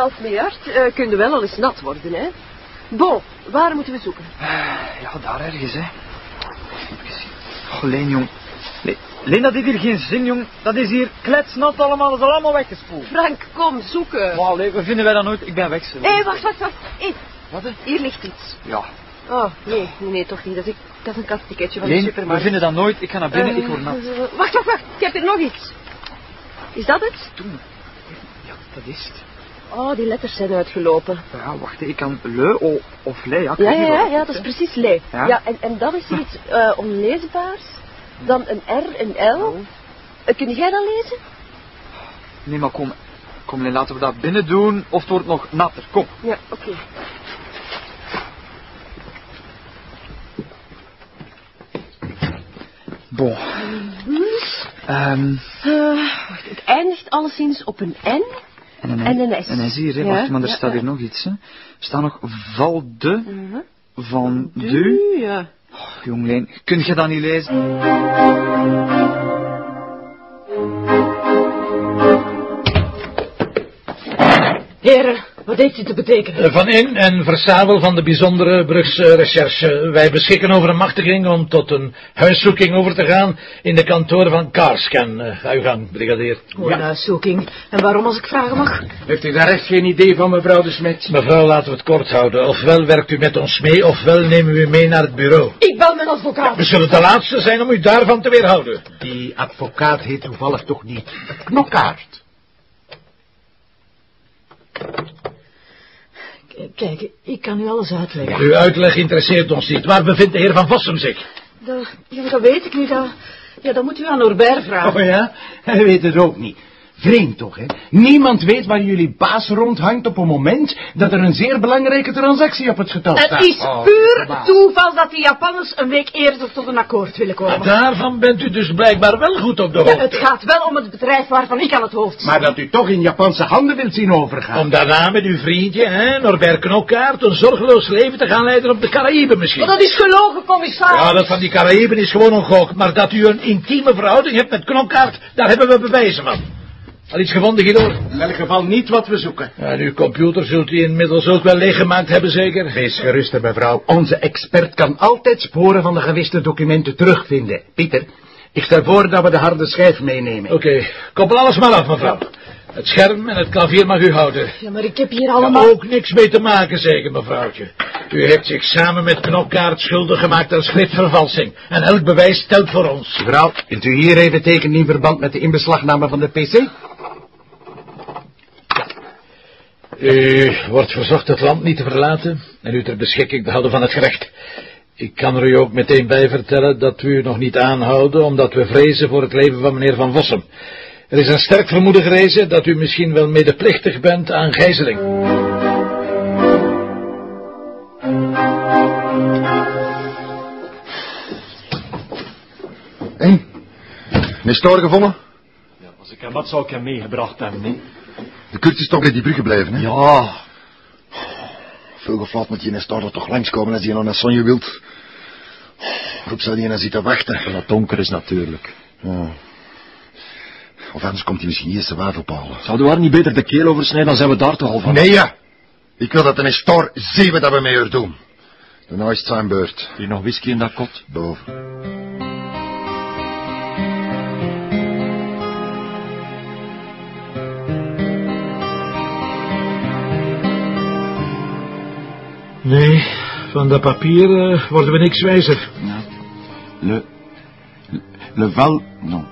half miljard uh, kun je wel al eens nat worden, hè. Bon, waar moeten we zoeken? Uh, ja, daar ergens, hè. Oh, Leen, jong. Leen, dat heeft hier geen zin, jong. Dat is hier kletsnat allemaal. Dat is allemaal weggespoeld. Frank, kom, zoeken. Maar allee, we vinden wij dat nooit. Ik ben weg, Hé, hey, wacht, wacht, wacht. Hey. Wat, hè? Hier ligt iets. Ja. Oh, nee, nee, nee, toch niet. Dat is, dat is een kastticketje van Leen, de supermarkt. we vinden dat nooit. Ik ga naar binnen, ik word nat. Wacht, wacht, wacht. Ik heb hier nog iets. Is dat het? Toen. Ja, dat is het. Oh, die letters zijn uitgelopen. Ja, wacht, ik kan le of, of le, ja. Ja, ja, dat is precies le. Ja? Ja, en, en dat is iets uh, onleesbaars. Dan een R, een L. Uh, kun jij dat lezen? Nee, maar kom. Kom, Leen, laten we dat binnen doen. Of het wordt nog natter. Kom. Ja, oké. Bon. Ehm Uh, wacht, het eindigt alleszins op een N. en, een, En een S. En een S hier, hè. Ja, Wacht, maar er ja, staat ja. hier nog iets, hè. Er staat nog valde Mhm. van du. Du, ja. Oh, kun je dat niet lezen? Heren, wat heeft dit te betekenen? Eh, Van in en verzamel van de bijzondere brugsrecherche. Wij beschikken over een machtiging om tot een huiszoeking over te gaan in de kantoren van Carscan. Uh, ga uw gang, brigadier. Oh, een huiszoeking. En waarom, als ik vragen mag? Heeft u daar echt geen idee van, mevrouw de Smet? Mevrouw, laten we het kort houden. Ofwel werkt u met ons mee, ofwel nemen we u mee naar het bureau. Ik bel mijn advocaat. We zullen de laatste zijn om u daarvan te weerhouden. Die advocaat heet toevallig toch niet Knokkaart? Kijk, ik kan u alles uitleggen. Uw uitleg interesseert ons niet. Waar bevindt de heer Van Vossum zich? Dat, ja, dat weet ik niet. Dat, ja, dat moet u aan Norbert vragen. Oh ja? Hij weet het ook niet. Vreemd toch, hè? Niemand weet waar jullie baas rondhangt op een moment dat er een zeer belangrijke transactie op het getal staat. Het is Oh, puur toeval dat die Japanners een week eerder tot een akkoord willen komen. Daarvan bent u dus blijkbaar wel goed op de Ja, hoogte. het gaat wel om het bedrijf waarvan ik aan het hoofd sta. Maar dat u toch in Japanse handen wilt zien overgaan. Om daarna met uw vriendje, hè, Norbert Knokkaart, een zorgeloos leven te gaan leiden op de Caraïben misschien. Maar dat is gelogen, commissaris. Ja, dat van die Caraïben is gewoon een gok. Maar dat u een intieme verhouding hebt met Knokkaart, daar hebben we bewijzen van. Al iets gevonden, Guido? In elk geval niet wat we zoeken. Ja, en uw computer zult u inmiddels ook wel leeggemaakt hebben, zeker? Wees gerust, mevrouw. Onze expert kan altijd sporen van de gewiste documenten terugvinden. Pieter, ik stel voor dat we de harde schijf meenemen. Oké, koppel alles maar af, mevrouw. Het scherm en het klavier mag u houden. Ja, maar ik heb hier Ja, allemaal... ook niks mee te maken, zeker, mevrouwtje. U heeft zich samen met Knokkaart schuldig gemaakt aan schriftvervalsing. En elk bewijs telt voor ons. Mevrouw, kunt u hier even tekenen in verband met de inbeslagname van de PC? U wordt verzocht het land niet te verlaten en u ter beschikking te houden van het gerecht. Ik kan er u ook meteen bij vertellen dat we u nog niet aanhouden, omdat we vrezen voor het leven van meneer Van Vossem. Er is een sterk vermoeden gerezen dat u misschien wel medeplichtig bent aan gijzeling. En? Nestor gevonden? Als ik hem wat zou ik hem meegebracht hebben, nee? De Kurt is toch bij die brug gebleven, hè? Ja, Veel geflaat moet die Nestor er toch langskomen als hij nog naar Sonje wilt. Roep zou die naar zitten wachten. dat donker is natuurlijk. Ja. Of anders komt hij misschien eerst de waaf ophalen. Zouden we haar niet beter de keel oversnijden, dan zijn we daar toch al van. Nee, ja. Ik wil dat de Nestor zien wat we mee haar doen. Daarna is het zijn beurt. Je nog whisky in dat kot? Boven. Nee, van dat papier eh, worden we niks wijzer. Le... Le val... Non.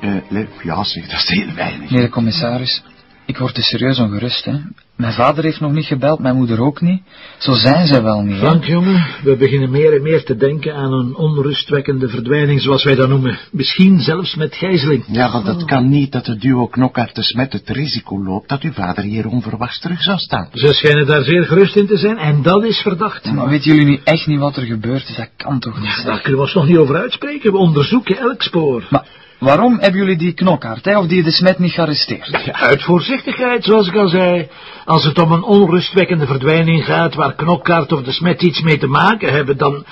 Eh, le... Ja, zeg, dat is heel weinig. Meneer de commissaris, ik word dus serieus ongerust, hè. Mijn vader heeft nog niet gebeld, mijn moeder ook niet. Zo zijn ze wel niet, hè. Frank, jongen, we beginnen meer en meer te denken aan een onrustwekkende verdwijning, zoals wij dat noemen. Misschien zelfs met gijzeling. Ja, want het kan niet dat de duo Knokkaert de Smet het risico loopt dat uw vader hier onverwachts terug zou staan. Ze schijnen daar zeer gerust in te zijn, en dat is verdacht. Maar weten jullie nu echt niet wat er gebeurd is? Dat kan toch niet, Daar zeg. kunnen we ons nog niet over uitspreken. We onderzoeken elk spoor. Maar waarom hebben jullie die knokkaart, of die de smet niet gearresteerd? Uit voorzichtigheid, zoals ik al zei. Als het om een onrustwekkende verdwijning gaat waar Knokkaart of de Smet iets mee te maken hebben, dan...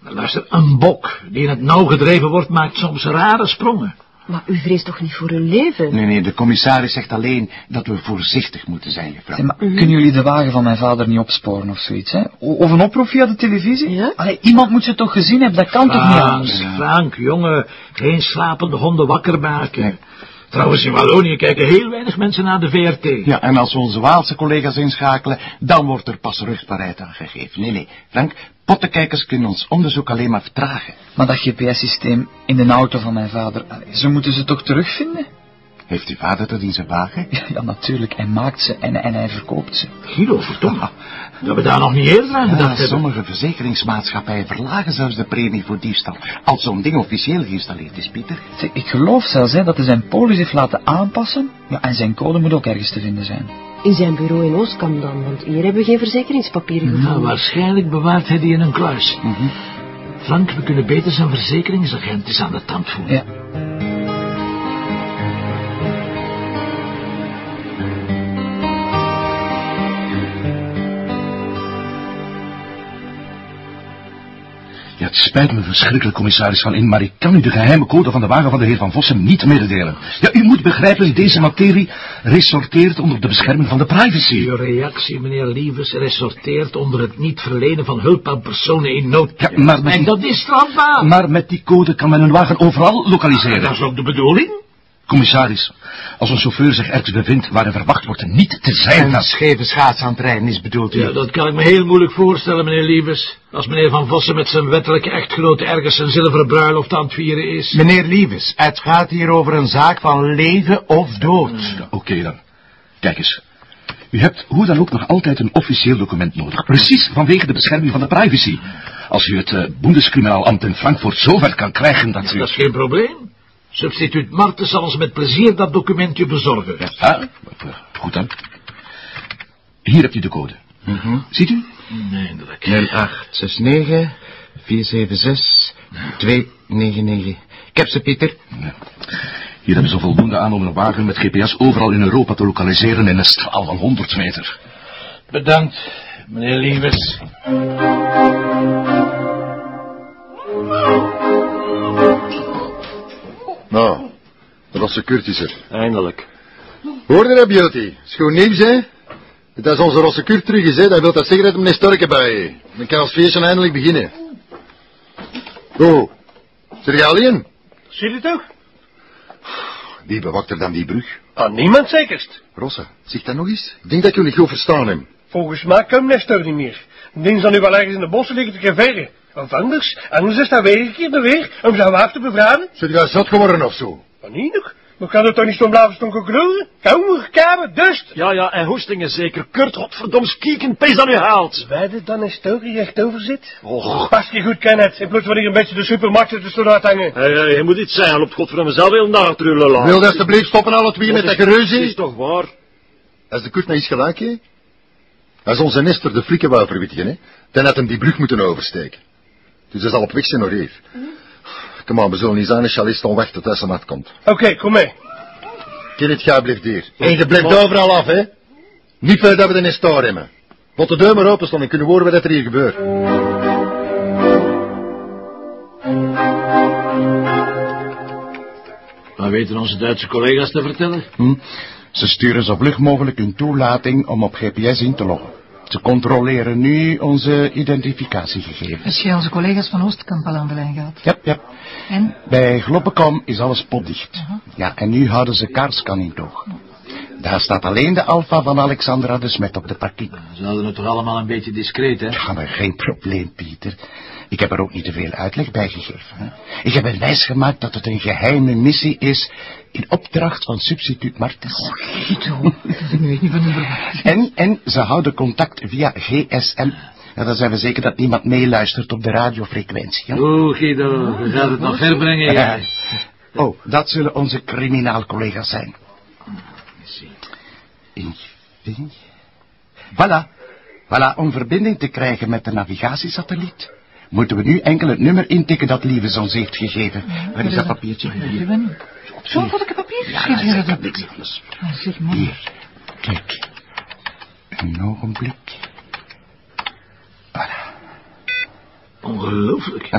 Luister, een bok die in het nauw gedreven wordt maakt soms rare sprongen. Maar u vreest toch niet voor uw leven? Nee, nee, de commissaris zegt alleen dat we voorzichtig moeten zijn, juffrouw. Zeg, maar kunnen jullie de wagen van mijn vader niet opsporen of zoiets, hè? O- Of een oproep via de televisie? Ja. Allee, iemand moet ze toch gezien hebben, dat kan toch niet Frank, anders? Frank, jongen, geen slapende honden wakker maken. Trouwens, in Wallonië kijken heel weinig mensen naar de VRT. Ja, en als we onze Waalse collega's inschakelen, dan wordt er pas rugbaarheid aan gegeven. Nee, nee, Frank, pottenkijkers kunnen ons onderzoek alleen maar vertragen. Maar dat GPS-systeem in de auto van mijn vader, ze moeten ze toch terugvinden? Heeft uw vader dat in zijn wagen? Ja, ja, natuurlijk, hij maakt ze en, en hij verkoopt ze. Guido, verdomme. Dat we daar nog niet eerder aan Ja, gedacht hebben. sommige verzekeringsmaatschappijen verlagen zelfs de premie voor diefstal. Als zo'n ding officieel geïnstalleerd is, Pieter. Ik geloof zelfs hè, dat hij zijn polis heeft laten aanpassen. Ja, en zijn code moet ook ergens te vinden zijn. In zijn bureau in Oostkamp dan, want hier hebben we geen verzekeringspapieren Nou, gevonden. waarschijnlijk bewaart hij die in een kluis. Frank, we kunnen beter zijn verzekeringsagent eens aan de tand voelen. Ja. Het spijt me verschrikkelijk, commissaris Van In, maar ik kan u de geheime code van de wagen van de heer Van Vossem niet mededelen. Ja, u moet begrijpen, deze materie resorteert onder de bescherming van de privacy. Uw reactie, meneer Lievers, resorteert onder het niet verlenen van hulp aan personen in nood. Ja, maar met En dat is strafbaar. Maar met die code kan men een wagen overal lokaliseren. Dat is ook de bedoeling. Commissaris, als een chauffeur zich ergens bevindt waar hij verwacht wordt niet te zijn... En dan- scheve schaats aan het rijden is bedoeld u? Ja, dat kan ik me heel moeilijk voorstellen, meneer Lievers. Als meneer Van Vossen met zijn wettelijke echtgenote ergens zijn zilveren bruiloft aan het vieren is. Meneer Liefes, het gaat hier over een zaak van leven of dood. Ja, Oké dan. Kijk eens. U hebt hoe dan ook nog altijd een officieel document nodig. Precies vanwege de bescherming van de privacy. Als u het uh, Bundeskriminaalamt in Frankfurt zover kan krijgen dat u... Dat is geen probleem. Substituut Marten zal ons met plezier dat documentje bezorgen. Ja, eh, goed dan. Hier hebt u de code. Ziet u? Nee, eindelijk. 0869 476 299. Ik heb ze, Pieter. Hier hebben ze voldoende aan om een wagen met GPS overal in Europa te lokaliseren in een straal van 100 meter. Bedankt, meneer Lievers. Nou, dat was de Curtis Eindelijk. Hoorde dat, Beauty? Is goed nieuws, hè? Dat is onze Rosse Kurt terug is, hè? Dat wil dat zeggen dat meneer Storke bij je. Dan kan ons feestje eindelijk beginnen. Go. Zit je alleen? Zie je toch? Wie bewaakt er dan die brug? Aan niemand zekerst. Rosse, zeg dat nog eens. Ik denk dat ik niet goed verstaan heb. Volgens mij kan Nestor niet meer. Ik denk dat nu wel ergens in de bossen liggen te geveren. Of anders, anders is dat een keer de weer om zijn waaf te bevragen. Zit je zat geworden of zo? Niet nog. Maar kan het toch niet zo'n blijven stonken knoeien? Kauwen, kaben, dust. Ja, ja, en hoestingen zeker. Kurt, godverdoms, kieken, pees dat u haalt. Wij dan een story rechtover zit? Och. Pas je goed, Kenneth. In plaats van hier een beetje de supermarkt er tussenuit hangen. Hé, hé, je moet iets zijn, loopt godverdomme zelf heel nagetrullen laten. Wil je alsjeblieft stoppen alle twee met dat Dat gereuze? is toch waar? Als de Kurt nou iets gelijk heeft? Als onze Nestor de flikken wou verwittigen, hè? Dan had hem die brug moeten oversteken. Dus hij zal op weg zijn nog even. Kom aan, we zullen niet zijn chalist staan wachten tot hij zijn mat komt. Oké, kom mee. Kenneth, jij blijft hier. En je blijft overal af, hè? Niet veel dat we de Nestor hebben. Want de deur maar open staan en kunnen horen wat er hier gebeurt. Wat weten onze Duitse collega's te vertellen? Hm? Ze sturen zo vlug mogelijk hun toelating om op GPS in te loggen. Ze controleren nu onze identificatiegegevens. Als jij onze collega's van Oostkamp al aan de lijn gaat. Ja, ja. En? Bij Gloppekom is alles potdicht. Ja, en nu houden ze Kaarskan in toog. Daar staat alleen de alfa van Alexandra de Smet op de parking. Ze hadden het toch allemaal een beetje discreet, hè? Ja, maar geen probleem, Pieter. Ik heb er ook niet te veel uitleg bij gegeven. Hè. Ik heb een wijs gemaakt dat het een geheime missie is in opdracht van substituut Martens. Guido, van de En, en ze houden contact via GSM. Ja, dan zijn we zeker dat niemand meeluistert op de radiofrequentie. Hè? Oeh, Guido, je gaat het nog ver brengen, Ja. Oh, dat zullen onze criminaalcollega's zijn. In- Voilà. Voilà, om verbinding te krijgen met de navigatiesatelliet, moeten we nu enkel het nummer intikken dat Lieves ons heeft gegeven. Waar is dat papiertje? Hier. Zo'n fotoke papier? Ja, Geef dat op. niks anders. Zeg maar. Hier, kijk. Een ogenblik. Voilà. Ongelooflijk.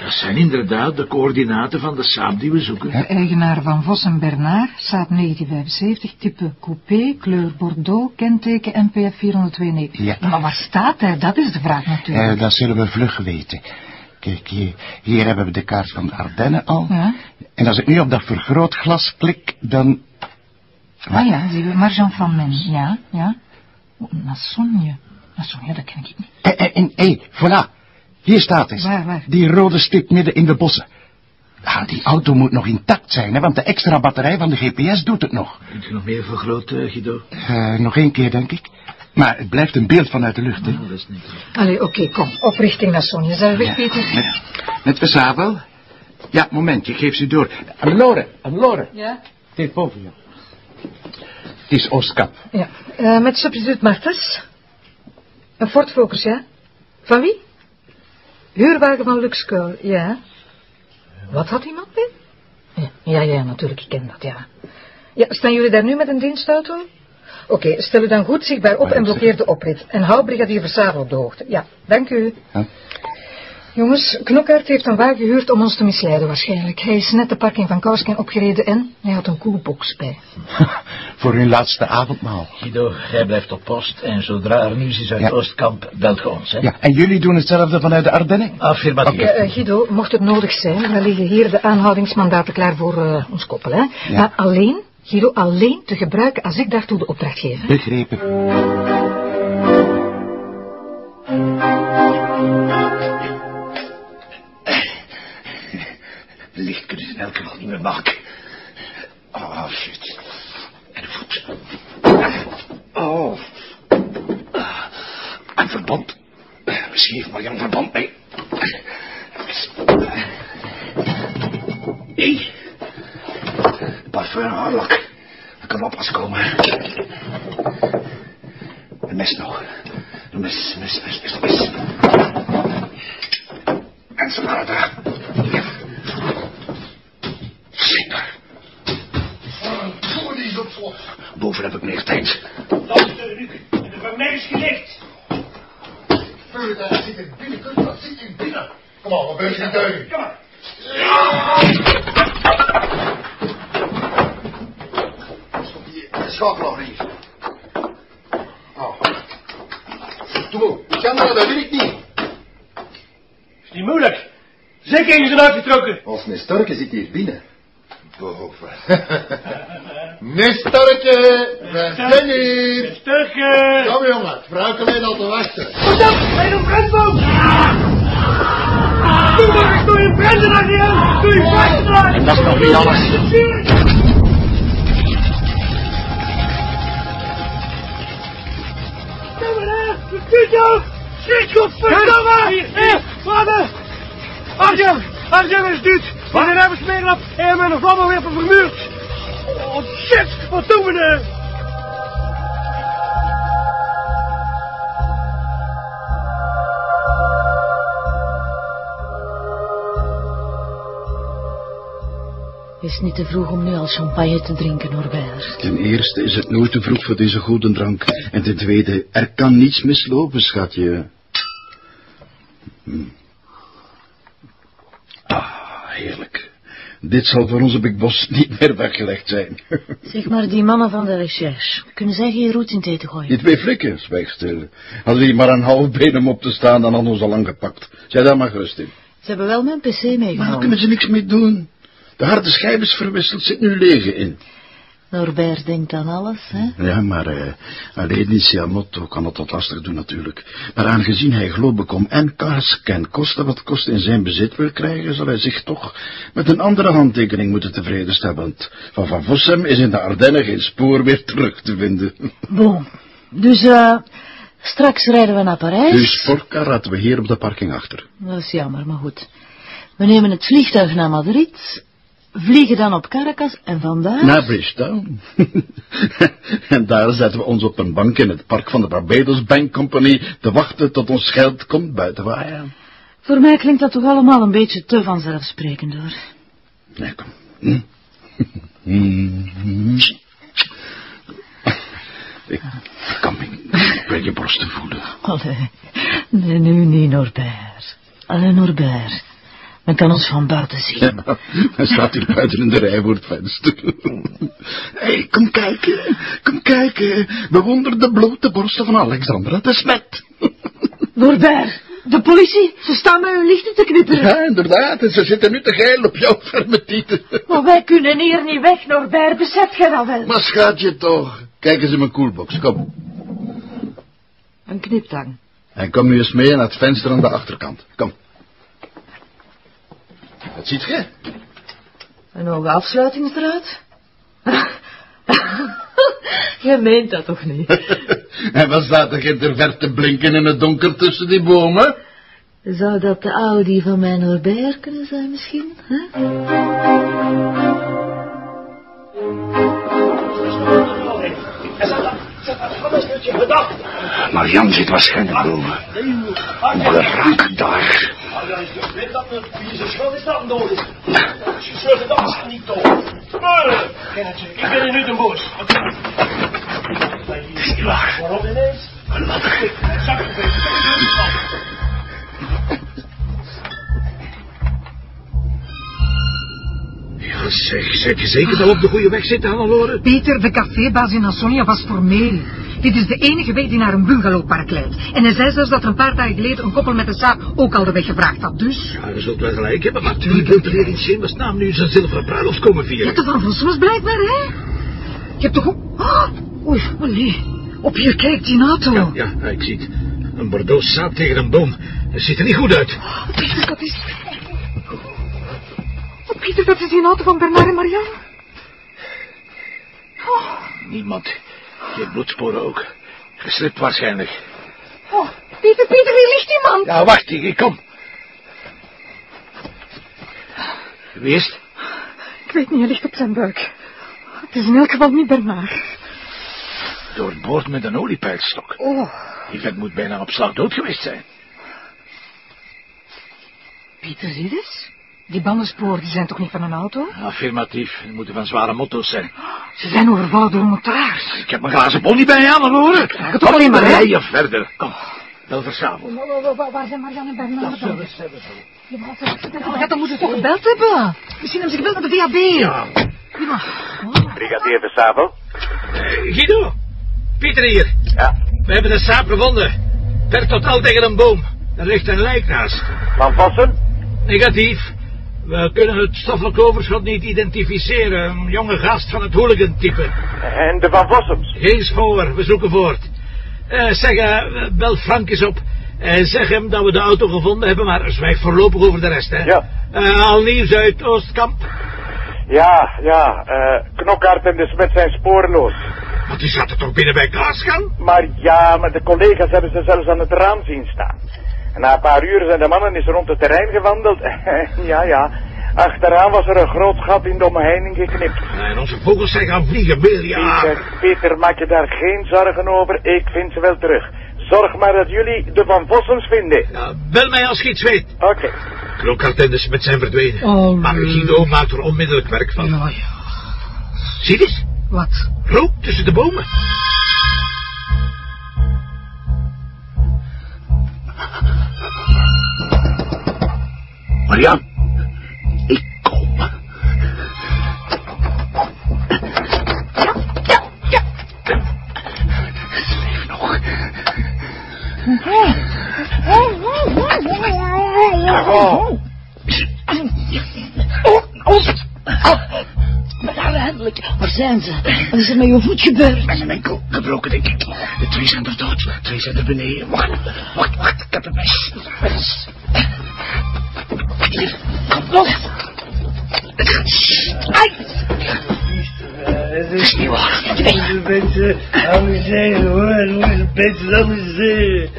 Dat zijn inderdaad de coördinaten van de saap die we zoeken. Eigenaar van Vos en Bernard, saap 1975, type coupé, kleur Bordeaux, kenteken NPF 492. Ja. Maar waar staat hij? Dat is de vraag natuurlijk. Eh, dat zullen we vlug weten. Kijk, hier, hier hebben we de kaart van de Ardennen al. Ja. En als ik nu op dat vergrootglas klik, dan... Ah ja, zien we, Marjan van Men, ja, ja. Oh, Nassonje. Nassonje, dat ken ik niet. En, en, en hé, voilà. Hier staat het. Waar, waar? Die rode stip midden in de bossen. Ah, die auto moet nog intact zijn, hè, want de extra batterij van de GPS doet het nog. Kunt u nog meer vergroten, Guido? Eh, nog één keer, denk ik. Maar het blijft een beeld vanuit de lucht, hè. Oh, dat is niet... Allee, oké, kom. Op richting Nassonje. Zijn we weg, Peter? Met, met de sabel? Ja, momentje, ik geef ze door. Amlore, Amlore. Ja. Dit boven je. Het is Oostkap. Ja. Eh, met substituut Martens. Een Ford Focus, ja? Van wie? Huurwagen van Luxco, ja. Wat had iemand mee? Ja, ja, ja, natuurlijk, ik ken dat, ja. Ja, staan jullie daar nu met een dienstauto? Oké, stel u dan goed zichtbaar op en blokkeer de oprit. En hou brigadier Versabel op de hoogte. Ja, dank u. Ja. Jongens, Knokkert heeft een wagen gehuurd om ons te misleiden waarschijnlijk. Hij is net de parking van Kousken opgereden en hij had een koelbox bij. Voor hun laatste avondmaal. Guido, jij blijft op post en zodra er nieuws is uit Ja. Oostkamp, belt ge ons, hè? Ja, en jullie doen hetzelfde vanuit de Ardennen? Affirmatief. Ja, eh, Guido, mocht het nodig zijn, dan liggen hier de aanhoudingsmandaten klaar voor eh, ons koppel, hè? Ja. Maar alleen, Guido, alleen te gebruiken als ik daartoe de opdracht geef. Begrepen. Licht kunnen ze in elk geval niet meer maken. Oh, shit. En de voet. Oh. Een verband. Misschien heeft Marianne verband mee. Nee. Parfum en haarlak. Dat kan op pas komen. Een mes nog. Een mes, mes, mes, mes, mes. En salade. Zeker. Boven heb ik meer tijd. De vermeer is gelegd. Daar zit in binnen, dat zit in binnen. Kom op, wat ben je niet duidelijk? Kom maar. De schakelaar hier. Oh. Doe, die camera, dat wil ik niet. Is niet moeilijk. Zeker eens eruit getrokken. Als Nestorke zit hier binnen. Boven. Nestorke, we zijn hier. Sturken. Kom jongen, vrouw alleen al te wachten. Wat dan? Hij een brandboom. Doe maar, ik doe je branden naar die aan. Doe je branden naar. En dat is nog niet alles. Kom maar. Je kunt jou. Schiet godverdomme. Hé, vader. Arjan, Arjan is dit. We zijn even smeren op en met een vlammenwerper vermuurd. Oh shit, wat doen we nou? Is het niet te vroeg om nu al champagne te drinken, Norbert? Ten eerste is het nooit te vroeg voor deze goede drank. En ten tweede, er kan niets mislopen, schatje. Hm. Ah, heerlijk. Dit zal voor onze Big Boss niet meer weggelegd zijn. Zeg maar, die mannen van de recherche, kunnen zij geen roet in het eten gooien? Die twee flikken, zwijg stil. Hadden die maar een half been om op te staan, dan hadden we ons al lang gepakt. Zij daar maar gerust in. Ze hebben wel mijn pc Maar daar meegenomen. kunnen ze niks mee doen. De harde schijf is verwisseld, zit nu leeg in. Norbert denkt aan alles, hè? Ja, maar eh, alleen in Siamotto kan het wat lastig doen natuurlijk. Maar aangezien hij Globecom en Karsken kosten wat kost in zijn bezit wil krijgen, zal hij zich toch met een andere handtekening moeten tevreden stellen. Want van Van Vossem is in de Ardennen geen spoor meer terug te vinden. Bon. Dus, eh, straks rijden we naar Parijs. Dus sportkar laten we hier op de parking achter. Dat is jammer, maar goed. We nemen het vliegtuig naar Madrid, vliegen dan op Caracas en vandaar... Naar Bridgetown. en daar zetten we ons op een bank in het park van de Barbados Bank Company te wachten tot ons geld komt buiten waaien. Voor mij klinkt dat toch allemaal een beetje te vanzelfsprekend, hoor. Nee, kom. Hm? Hm. Ik kan me bij je borsten voelen. Allee, nee, nu niet, Norbert. Allee, Norbert. Men kan ons van buiten zien. Ja, hij staat hier buiten in de rij voor het venster. Hé, hey, kom kijken, kom kijken. Bewonder de blote borsten van Alexandra de Smet. Norbert, de politie, ze staan met hun lichten te knipperen. Ja, inderdaad, en ze zitten nu te geilen op jouw ferme tieten. Maar wij kunnen hier niet weg, Norbert, besef je dat wel? Maar schatje toch, kijk eens in mijn koelbox, kom. Een kniptang. En kom nu eens mee naar het venster aan de achterkant, kom. Wat ziet je? Een hoge afsluitingsdraad? je meent dat toch niet? en wat staat er in ter verte blinken in het donker tussen die bomen? Zou dat de Audi van mijn Norbert kunnen zijn misschien? Hè? Marian zit waarschijnlijk boven. Hoe geraakt daar? Weet dat schuld is dat nodig? Je is niet toch. Kennetje, ik ben. Het is niet waar. Waarom ineens? Ja, je zeker dat we op de goede weg zitten, Hannelore? Peter, de cafébaas in Ansonia was formeel. Dit is de enige weg die naar een bungalowpark leidt. En hij zei zelfs dat er een paar dagen geleden een koppel met een zaak ook al de weg gevraagd had, dus... Ja, je zult wel gelijk hebben, maar natuurlijk wil de heer in Schemas naam nu zijn zilveren bruiloft komen Ja, vieren. de Van Vossums blijkbaar, hè? Je hebt toch ook... Ah, oei, oh nee. Op hier kijkt die auto. Ja, ja, ik zie het. Een Bordeaux saap tegen een boom. Dat ziet er niet goed uit. Pieter, dat is... Oh, Pieter, dat is die auto van Bernard en Marianne. Niemand. Geen bloedsporen ook. Geslipt waarschijnlijk. Oh, Pieter, Pieter, hier ligt iemand. Ja, wacht, ik, kom. Wie is het? Ik weet niet, hij ligt op zijn buik. Het is in elk geval niet Bernard. Doorboord met een oliepeilstok. Oh, Die vent moet bijna op slag dood geweest zijn. Pieter, zie je eens? Die bandensporen die zijn toch niet van een auto? Affirmatief. Die moeten van zware motto's zijn. Ze zijn overvallen door motaar. Ik heb mijn glazen pony bij je aan, horen. het toch alleen maar, hè? Rij je verder. Kom. Wel versavond. Waar zijn Marianne en Bernard dan? Ja, dan moeten ze toch gebeld hebben. Misschien hebben ze gebeld naar de VAB. Ja. Brigadier de Sabel. Guido. Pieter hier. Ja. We hebben de saap gevonden. Per totaal tegen een boom. Er ligt een lijk naast. Van Vossen? Negatief. We kunnen het stoffelijk overschot niet identificeren. Een jonge gast van het hooligan-type. En de Van Vossems? Geen spoor, we zoeken voort. Eh, zeg, eh, bel Frank eens op. Eh, zeg hem dat we de auto gevonden hebben, maar zwijg voorlopig over de rest, hè. Ja. Eh, al nieuws uit Oostkamp. Ja, ja. eh Knokhart en de Smet zijn spoorloos. Want die zaten toch binnen bij Kaasgang? Maar ja, maar de collega's hebben ze zelfs aan het raam zien staan. En na een paar uur zijn de mannen eens rond het terrein gewandeld. ja, ja. Achteraan was er een groot gat in de omheining geknipt. En onze vogels zijn gaan vliegen, ja. Peter, Peter, maak je daar geen zorgen over. Ik vind ze wel terug. Zorg maar dat jullie de Van Vossens vinden. Ja, bel mij als je iets weet. Oké. Knokhart en de Smet zijn verdwenen. Oh, maar Guido maakt er onmiddellijk werk van. Ja, ja. Zie eens, Wat? rook tussen de bomen. Marian, ik kom. Ze leeft nog. Oh. Eindelijk, waar zijn ze? Wat is er met je voet gebeurd? Met een enkel gebroken, denk ik. De twee zijn er dood. Twee zijn er beneden. Wacht, wacht, wacht. Ik heb een mes. mes. Los. Ai. Het is niet waar. De mensen amuseren hoor, de mensen amuseren.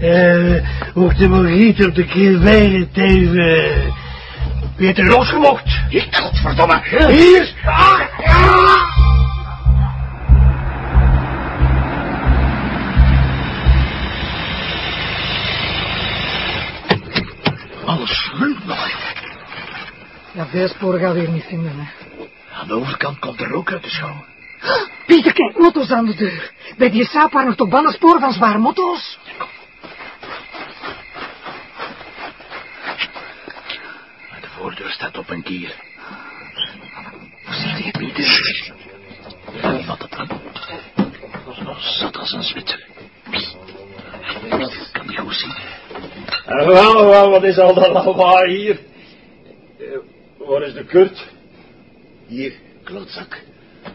Eh, ook de Margriet op de keer weinig even. Peter losgemocht. Ik, godverdomme. Hier! Ah, ah. Ja, veel sporen gaan we hier niet vinden, hè. Aan de overkant komt er rook uit de schouw. Pieter, kijk, motto's aan de deur. Bij die saap waren nog toch bandensporen van zware motto's? voordeur staat op een kier. Voorzichtig, Pieter. Wat het dan? Zat als een Zwitser. Kan niet goed zien. En wel, wel, wat is al dat lawaai hier? Waar is de Kurt? Hier, klootzak.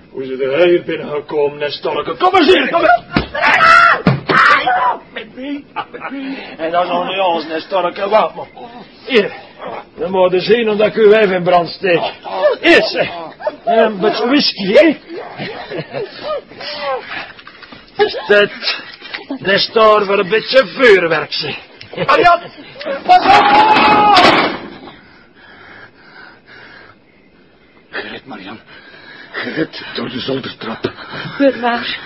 Hoe is hij hier binnengekomen, Nestorke? Kom eens hier, kom eens! Met wie? Met wie? En dan nog niet alles, Nestorke, wacht maar. Hier, dan moet je zien omdat ik uw wijf in brand steek. Eerst, een beetje whisky, hè? Dat, Nestor voor een beetje vuurwerk, zeg. Arjan, pas op! Gered, Marian. Gered door de zoldertrap. Bernard,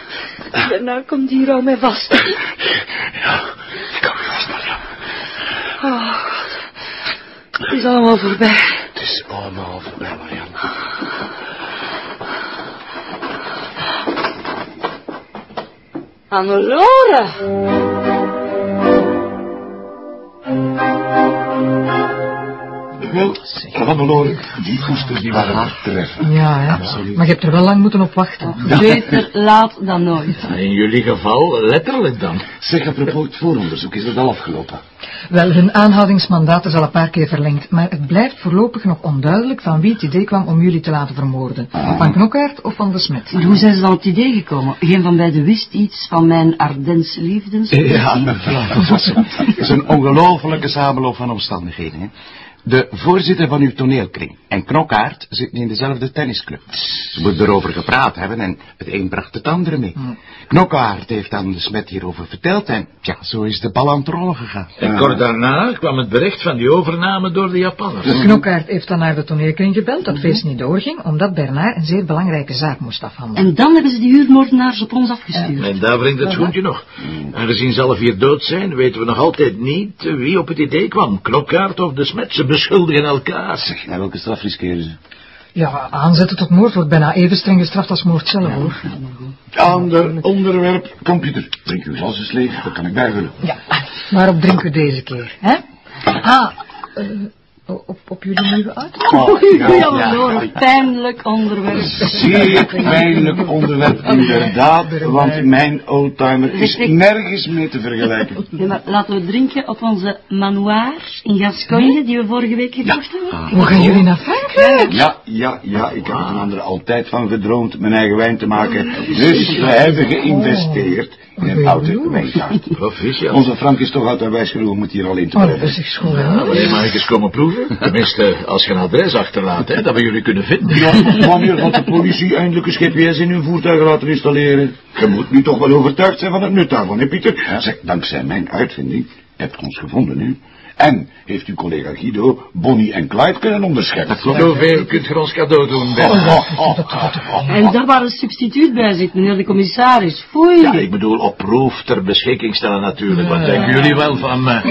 Bernard, kom hier, hou mij vast. Ja, ik hou je vast, Marian. Oh, God. Het is allemaal voorbij. Het is allemaal voorbij, Marian. Annelore! Wel, Hannelore, die koesters die waren hard treffen. Ja, hè. Maar je hebt er wel lang moeten op wachten. Beter laat dan nooit. In jullie geval letterlijk dan. Zeg, apropos het vooronderzoek, is het al afgelopen? Wel, hun aanhoudingsmandaat is al een paar keer verlengd, maar het blijft voorlopig nog onduidelijk van wie het idee kwam om jullie te laten vermoorden. Van Knokkaert of van de Smet. Maar hoe zijn ze dan op het idee gekomen? Geen van beiden wist iets van mijn Ardense liefdes? Ja, mevrouw de Vossen. Het is een ongelofelijke samenloop van omstandigheden. Hè? De voorzitter van uw toneelkring en Knokkaert zitten in dezelfde tennisclub. Ze moeten erover gepraat hebben en het een bracht het andere mee. Knokkaert heeft aan de smet hierover verteld en ja, zo is de bal aan het rollen gegaan. En kort daarna kwam het bericht van die overname door de Japanners. Knokkaert heeft dan naar de toneelkring gebeld dat feest niet doorging, omdat Bernard een zeer belangrijke zaak moest afhandelen. En dan hebben ze die huurmoordenaars op ons afgestuurd. En daar wringt het schoentje nog. Aangezien ze alle vier dood zijn, weten we nog altijd niet wie op het idee kwam. Knokkaart of de smet, ze beschuldigen elkaar. Zeg, naar welke straf riskeren ze? Ja, aanzetten tot moord wordt bijna even streng gestraft als moord zelf, hoor. Ander onderwerp, computer. Drink uw glas eens leeg, dat kan ik bijvullen. Ja, waarop drinken we deze keer, hè? Ah, eh, op, op jullie nieuwe auto? Oh, ja, Ja, ja, ja. pijnlijk onderwerp. Zeer pijnlijk onderwerp, inderdaad, want mijn oldtimer is nergens mee te vergelijken. Nee, maar laten we drinken op onze manoir in Gascogne, die we vorige week gekocht hebben. Hoe gaan jullie naar Frankrijk? Ja, ja, ja, ik heb er van anderen altijd van gedroomd mijn eigen wijn te maken. Dus we hebben geïnvesteerd in een. Proficiat. Onze Frank is toch altijd wijs genoeg om het hier al in te Oh, dat is echt schoon, Ja, wanneer mag ik eens komen proeven? Tenminste, als je een adres achterlaat, hè, dat we jullie kunnen vinden. Ja, wanneer gaat de politie eindelijk een GPS in hun voertuig laten installeren? Je moet nu toch wel overtuigd zijn van het nut daarvan, hè Pieter? Zeg, dankzij mijn uitvinding hebt u ons gevonden, hè? En heeft uw collega Guido Bonnie en Clyde kunnen onderscheppen. Zoveel kunt je ons cadeau doen, Oh, Ben. oh, oh, oh. En daar waar een substituut bij zit, meneer de commissaris. Foei. Ja, ik bedoel op proef ter beschikking stellen natuurlijk. Wat denken jullie wel van me?